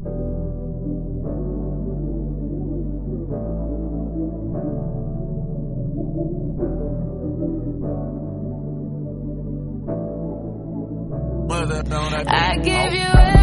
I give you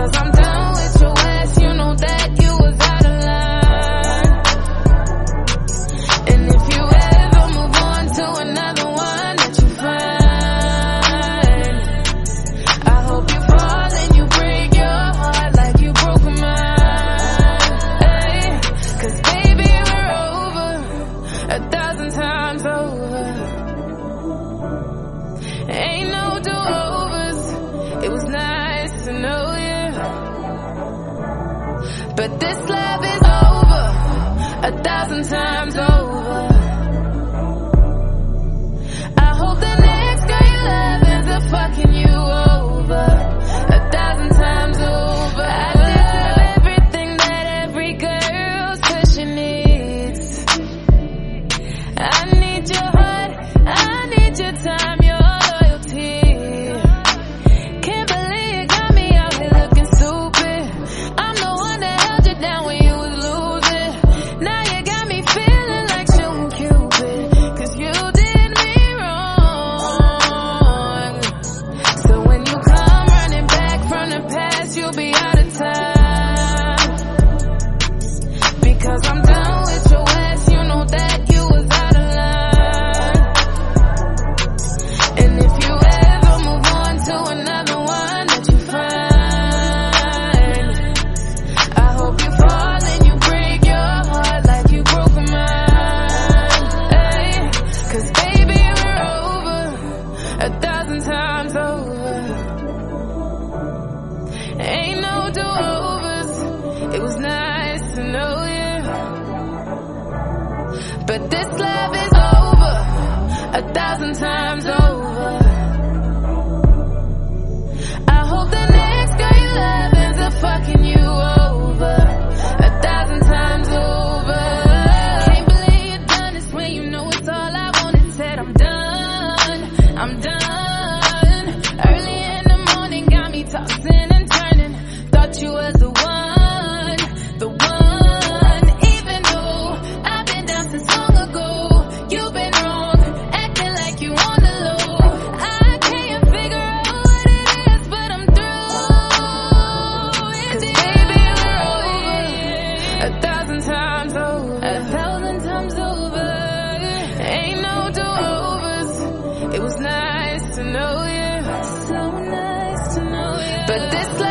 Cause I'm down with your ass, you know that you was out of line. And if you ever move on to another one that you find, I hope you fall and you break your heart like you broke mine. Ay, Cause baby, we're over a thousand times over. Ain't no do overs, it was nice to know. But this love is over, a thousand times over. I hope the next girl you love ends up fucking you over, a thousand times over. I deserve everything that every girl's pushing needs. I need your heart, I need your time. do-overs. It was nice to know you. But this love is over a thousand times over. But this